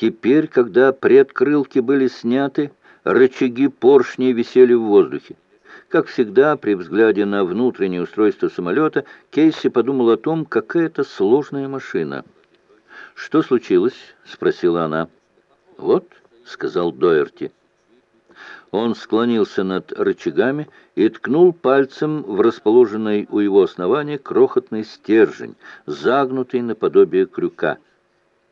Теперь, когда предкрылки были сняты, рычаги поршней висели в воздухе. Как всегда, при взгляде на внутреннее устройство самолета, Кейси подумал о том, какая это сложная машина. «Что случилось?» — спросила она. «Вот», — сказал Доерти. Он склонился над рычагами и ткнул пальцем в расположенный у его основания крохотный стержень, загнутый наподобие крюка.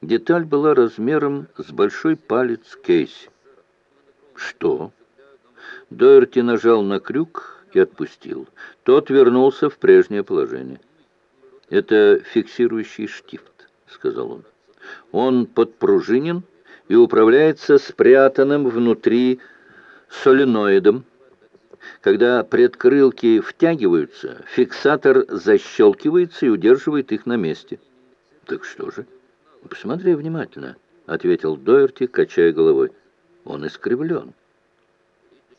Деталь была размером с большой палец Кейси. «Что?» Доерти нажал на крюк и отпустил. Тот вернулся в прежнее положение. «Это фиксирующий штифт», — сказал он. «Он подпружинен и управляется спрятанным внутри соленоидом. Когда предкрылки втягиваются, фиксатор защелкивается и удерживает их на месте». «Так что же?» «Посмотри внимательно», — ответил Доерти, качая головой. «Он искривлен».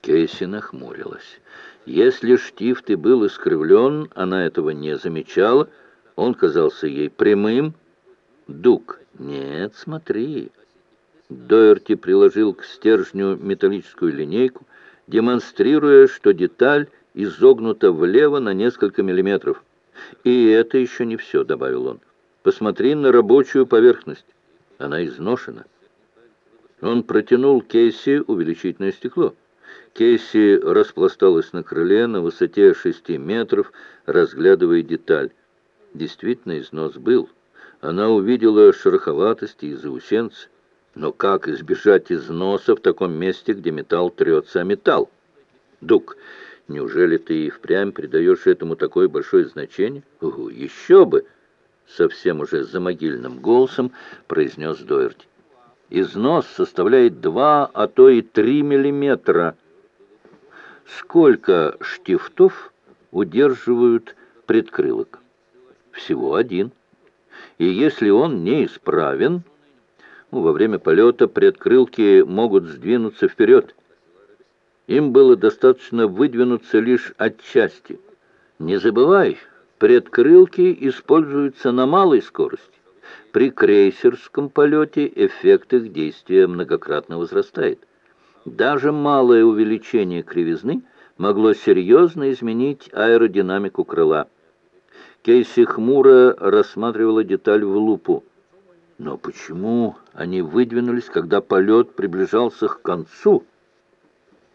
Кейси нахмурилась. Если штифт и был искривлен, она этого не замечала. Он казался ей прямым. Дуг. Нет, смотри. Дойерти приложил к стержню металлическую линейку, демонстрируя, что деталь изогнута влево на несколько миллиметров. «И это еще не все», — добавил он. «Посмотри на рабочую поверхность. Она изношена». Он протянул Кейси увеличительное стекло. Кейси распласталась на крыле на высоте шести метров, разглядывая деталь. Действительно, износ был. Она увидела шероховатости и заусенцы. Но как избежать износа в таком месте, где металл трется о металл? Дук, неужели ты и впрямь придаешь этому такое большое значение? Угу, еще бы! Совсем уже за могильным голосом произнес Дойерти. Износ составляет два, а то и три миллиметра – Сколько штифтов удерживают предкрылок? Всего один. И если он неисправен, ну, во время полета предкрылки могут сдвинуться вперед. Им было достаточно выдвинуться лишь отчасти. Не забывай, предкрылки используются на малой скорости. При крейсерском полете эффект их действия многократно возрастает. Даже малое увеличение кривизны могло серьезно изменить аэродинамику крыла. Кейси хмуро рассматривала деталь в лупу. Но почему они выдвинулись, когда полет приближался к концу?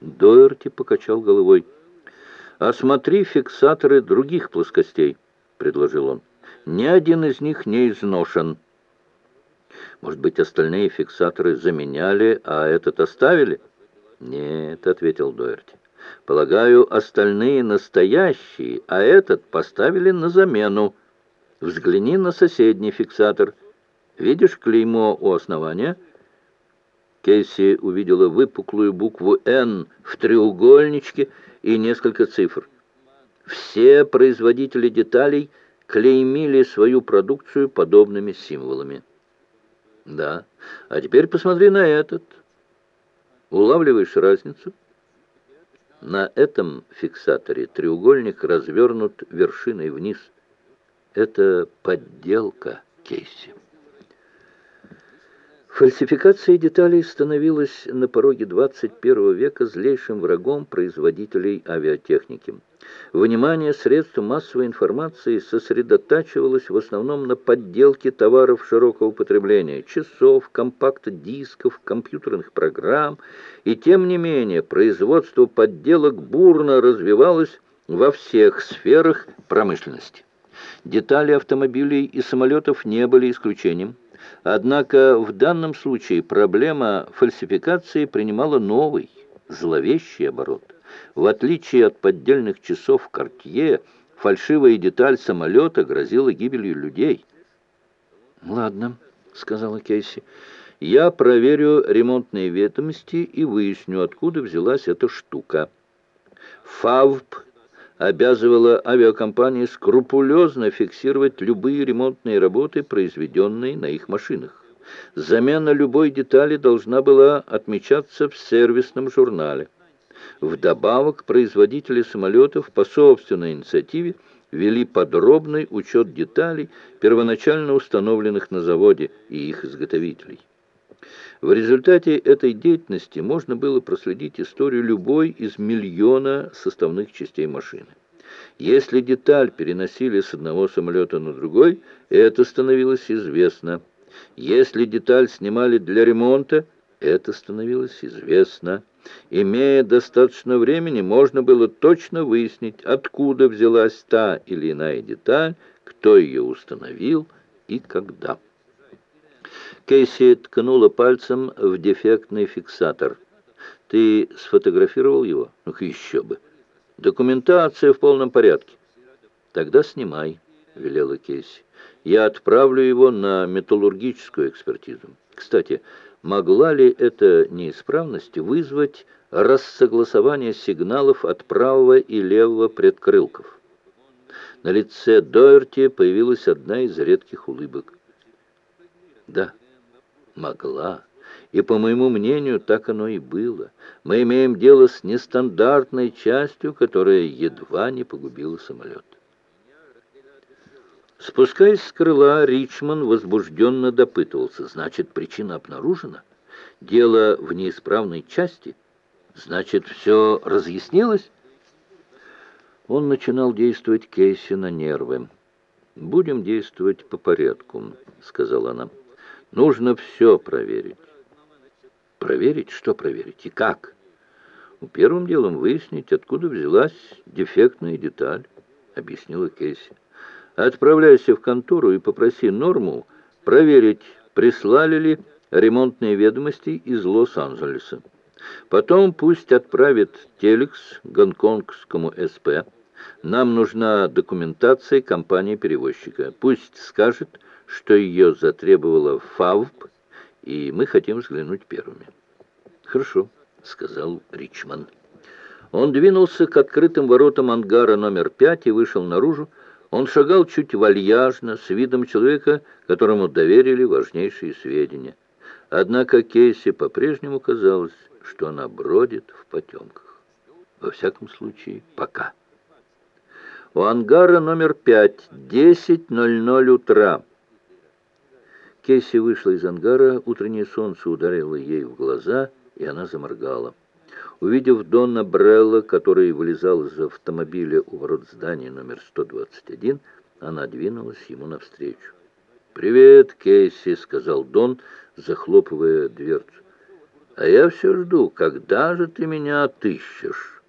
Доерти покачал головой. «Осмотри фиксаторы других плоскостей», — предложил он. «Ни один из них не изношен». «Может быть, остальные фиксаторы заменяли, а этот оставили?» «Нет», — ответил Дуэрти. «Полагаю, остальные настоящие, а этот поставили на замену. Взгляни на соседний фиксатор. Видишь клеймо у основания?» Кейси увидела выпуклую букву «Н» в треугольничке и несколько цифр. Все производители деталей клеймили свою продукцию подобными символами. «Да, а теперь посмотри на этот». Улавливаешь разницу? На этом фиксаторе треугольник развернут вершиной вниз. Это подделка Кейси. Фальсификация деталей становилась на пороге 21 века злейшим врагом производителей авиатехники. Внимание средств массовой информации сосредотачивалось в основном на подделке товаров широкого потребления, часов, компакт-дисков, компьютерных программ, и тем не менее производство подделок бурно развивалось во всех сферах промышленности. Детали автомобилей и самолетов не были исключением. Однако в данном случае проблема фальсификации принимала новый, зловещий оборот. В отличие от поддельных часов Картье, фальшивая деталь самолета грозила гибелью людей. «Ладно», — сказала Кейси, — «я проверю ремонтные ведомости и выясню, откуда взялась эта штука». ФАВП обязывала авиакомпании скрупулезно фиксировать любые ремонтные работы, произведенные на их машинах. Замена любой детали должна была отмечаться в сервисном журнале. Вдобавок, производители самолетов по собственной инициативе вели подробный учет деталей, первоначально установленных на заводе и их изготовителей. В результате этой деятельности можно было проследить историю любой из миллиона составных частей машины. Если деталь переносили с одного самолета на другой, это становилось известно. Если деталь снимали для ремонта, это становилось известно. Имея достаточно времени, можно было точно выяснить, откуда взялась та или иная деталь, кто ее установил и когда. Кейси ткнула пальцем в дефектный фиксатор. «Ты сфотографировал его? Ну, еще бы. Документация в полном порядке». «Тогда снимай», — велела Кейси. «Я отправлю его на металлургическую экспертизу. Кстати, могла ли эта неисправность вызвать рассогласование сигналов от правого и левого предкрылков?» На лице Доерти появилась одна из редких улыбок. «Да» могла. И, по моему мнению, так оно и было. Мы имеем дело с нестандартной частью, которая едва не погубила самолет. Спускаясь с крыла, Ричман возбужденно допытывался. Значит, причина обнаружена? Дело в неисправной части? Значит, все разъяснилось? Он начинал действовать Кейси на нервы. «Будем действовать по порядку», — сказала она. Нужно все проверить. Проверить? Что проверить? И как? Ну, первым делом выяснить, откуда взялась дефектная деталь, объяснила Кейси. Отправляйся в контору и попроси Норму проверить, прислали ли ремонтные ведомости из Лос-Анджелеса. Потом пусть отправит телекс гонконгскому СП. Нам нужна документация компании-перевозчика. Пусть скажет, что ее затребовала ФАВП, и мы хотим взглянуть первыми. «Хорошо», — сказал Ричман. Он двинулся к открытым воротам ангара номер пять и вышел наружу. Он шагал чуть вальяжно, с видом человека, которому доверили важнейшие сведения. Однако Кейси по-прежнему казалось, что она бродит в потемках. Во всяком случае, пока. У ангара номер пять, 10.00 утра. Кейси вышла из ангара, утреннее солнце ударило ей в глаза, и она заморгала. Увидев Донна Брелла, который вылезал из автомобиля у ворот здания номер 121, она двинулась ему навстречу. «Привет, Кейси», — сказал Дон, захлопывая дверцу. «А я все жду, когда же ты меня отыщешь?»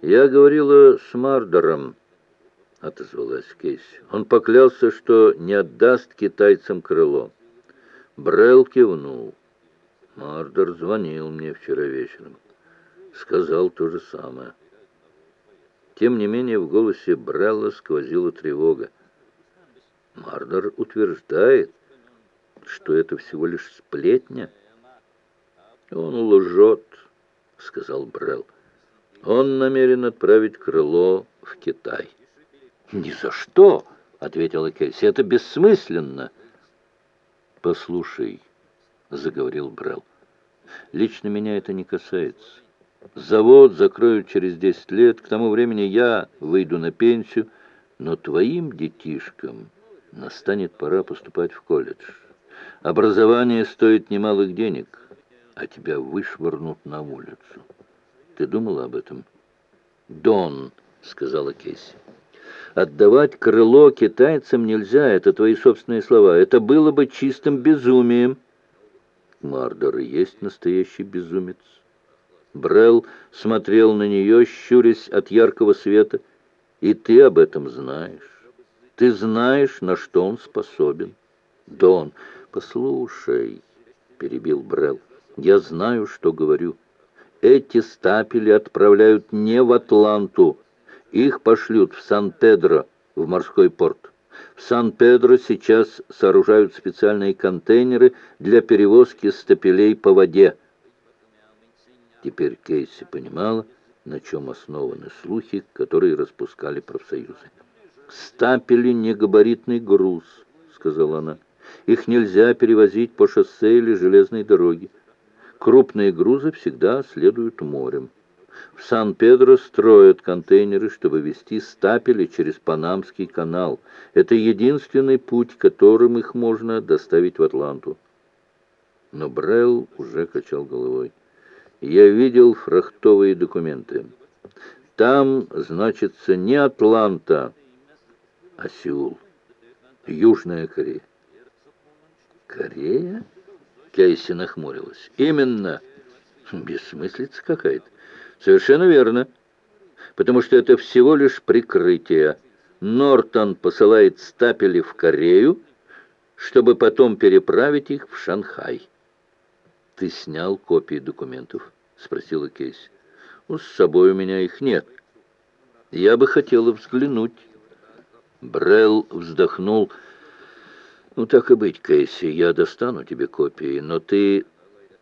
«Я говорила с Мардером», — отозвалась Кейси. Он поклялся, что не отдаст китайцам крыло. Брел кивнул. Мардер звонил мне вчера вечером. Сказал то же самое. Тем не менее в голосе Брелла сквозила тревога. Мардер утверждает, что это всего лишь сплетня. «Он лжет», — сказал Брелл. «Он намерен отправить крыло в Китай». «Ни за что!» — ответила Кейси. «Это бессмысленно!» «Послушай», — заговорил Брелл, — «лично меня это не касается. Завод закроют через десять лет, к тому времени я выйду на пенсию, но твоим детишкам настанет пора поступать в колледж. Образование стоит немалых денег, а тебя вышвырнут на улицу. Ты думала об этом?» «Дон», — сказала Кейси. Отдавать крыло китайцам нельзя, это твои собственные слова. Это было бы чистым безумием. Мардер есть настоящий безумец. Брел смотрел на нее, щурясь от яркого света. И ты об этом знаешь. Ты знаешь, на что он способен. Дон, послушай, перебил Брел, я знаю, что говорю. Эти стапели отправляют не в Атланту, их пошлют в Сан-Педро, в морской порт. В Сан-Педро сейчас сооружают специальные контейнеры для перевозки стапелей по воде. Теперь Кейси понимала, на чем основаны слухи, которые распускали профсоюзы. «Стапели — не габаритный груз», — сказала она. «Их нельзя перевозить по шоссе или железной дороге. Крупные грузы всегда следуют морем. В Сан-Педро строят контейнеры, чтобы вести стапели через Панамский канал. Это единственный путь, которым их можно доставить в Атланту. Но Брелл уже качал головой. «Я видел фрахтовые документы. Там значится не Атланта, а Сеул, Южная Корея». «Корея?» Кейси нахмурилась. «Именно. Бессмыслица какая-то. Совершенно верно. Потому что это всего лишь прикрытие. Нортон посылает стапели в Корею, чтобы потом переправить их в Шанхай. «Ты снял копии документов?» — спросила Кейси. «Ну, с собой у меня их нет. Я бы хотела взглянуть». Брелл вздохнул. «Ну, так и быть, Кейси, я достану тебе копии, но ты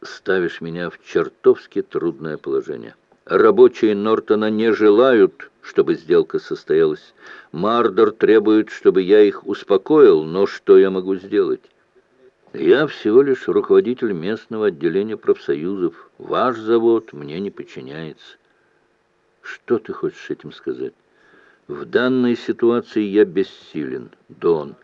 ставишь меня в чертовски трудное положение». Рабочие Нортона не желают, чтобы сделка состоялась. Мардер требует, чтобы я их успокоил, но что я могу сделать? Я всего лишь руководитель местного отделения профсоюзов. Ваш завод мне не подчиняется. Что ты хочешь этим сказать? В данной ситуации я бессилен, Дон.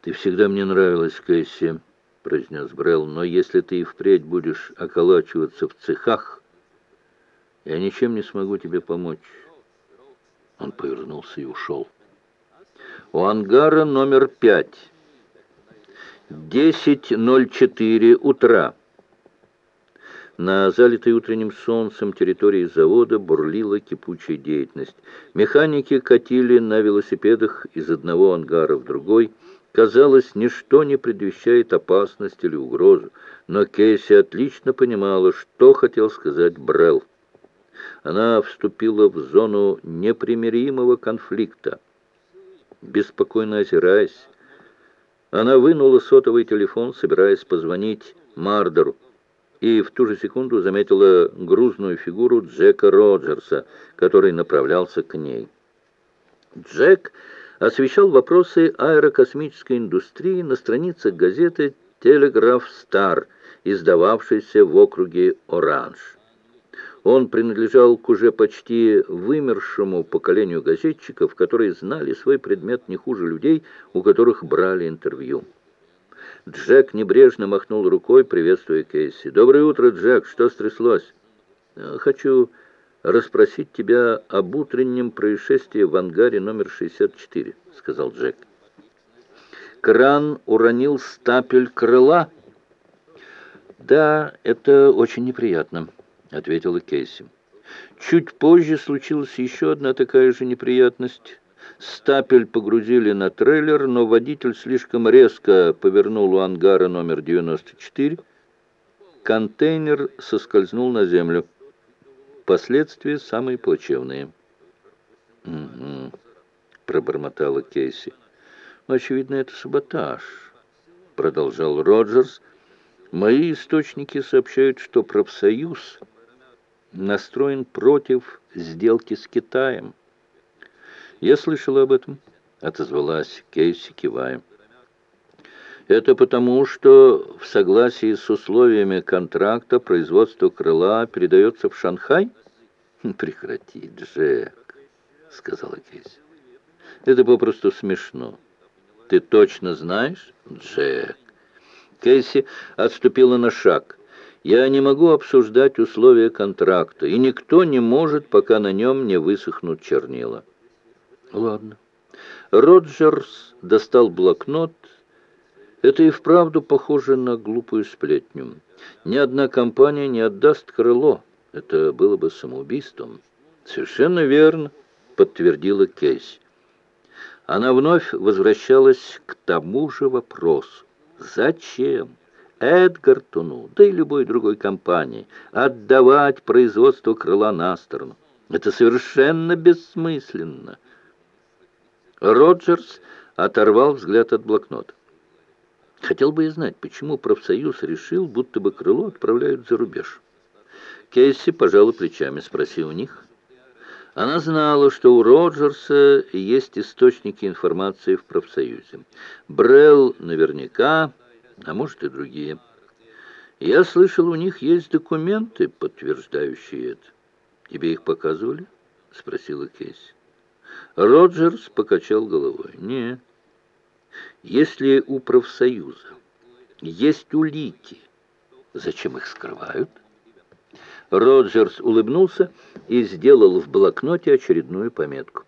Ты всегда мне нравилась, Кэсси, произнес Брелл, но если ты и впредь будешь околачиваться в цехах, я ничем не смогу тебе помочь. Он повернулся и ушел. У ангара номер пять. 10.04 утра. На залитой утренним солнцем территории завода бурлила кипучая деятельность. Механики катили на велосипедах из одного ангара в другой. Казалось, ничто не предвещает опасность или угрозу, но Кейси отлично понимала, что хотел сказать Брелл она вступила в зону непримиримого конфликта. Беспокойно озираясь, она вынула сотовый телефон, собираясь позвонить Мардеру, и в ту же секунду заметила грузную фигуру Джека Роджерса, который направлялся к ней. Джек освещал вопросы аэрокосмической индустрии на страницах газеты «Телеграф Стар», издававшейся в округе «Оранж». Он принадлежал к уже почти вымершему поколению газетчиков, которые знали свой предмет не хуже людей, у которых брали интервью. Джек небрежно махнул рукой, приветствуя Кейси. «Доброе утро, Джек. Что стряслось?» «Хочу расспросить тебя об утреннем происшествии в ангаре номер 64», — сказал Джек. «Кран уронил стапель крыла?» «Да, это очень неприятно». — ответила Кейси. Чуть позже случилась еще одна такая же неприятность. Стапель погрузили на трейлер, но водитель слишком резко повернул у ангара номер 94. Контейнер соскользнул на землю. Последствия самые плачевные. «Угу», — пробормотала Кейси. «Ну, очевидно, это саботаж», — продолжал Роджерс. «Мои источники сообщают, что профсоюз...» настроен против сделки с Китаем. Я слышала об этом, отозвалась Кейси, кивая. Это потому, что в согласии с условиями контракта производство крыла передается в Шанхай? Прекрати, Джек, сказала Кейси. Это попросту смешно. Ты точно знаешь, Джек? Кейси отступила на шаг. Я не могу обсуждать условия контракта, и никто не может, пока на нем не высохнут чернила. Ладно. Роджерс достал блокнот. Это и вправду похоже на глупую сплетню. Ни одна компания не отдаст крыло. Это было бы самоубийством. Совершенно верно, подтвердила Кейси. Она вновь возвращалась к тому же вопросу. Зачем? Эдгартону, да и любой другой компании, отдавать производство крыла на сторону. Это совершенно бессмысленно. Роджерс оторвал взгляд от блокнота. Хотел бы я знать, почему профсоюз решил, будто бы крыло отправляют за рубеж. Кейси пожала плечами, спросил у них. Она знала, что у Роджерса есть источники информации в профсоюзе. Брелл наверняка а может и другие. Я слышал, у них есть документы, подтверждающие это. Тебе их показывали? Спросила Кейси. Роджерс покачал головой. Не. Если у профсоюза есть улики, Зачем их скрывают? Роджерс улыбнулся и сделал в блокноте очередную пометку.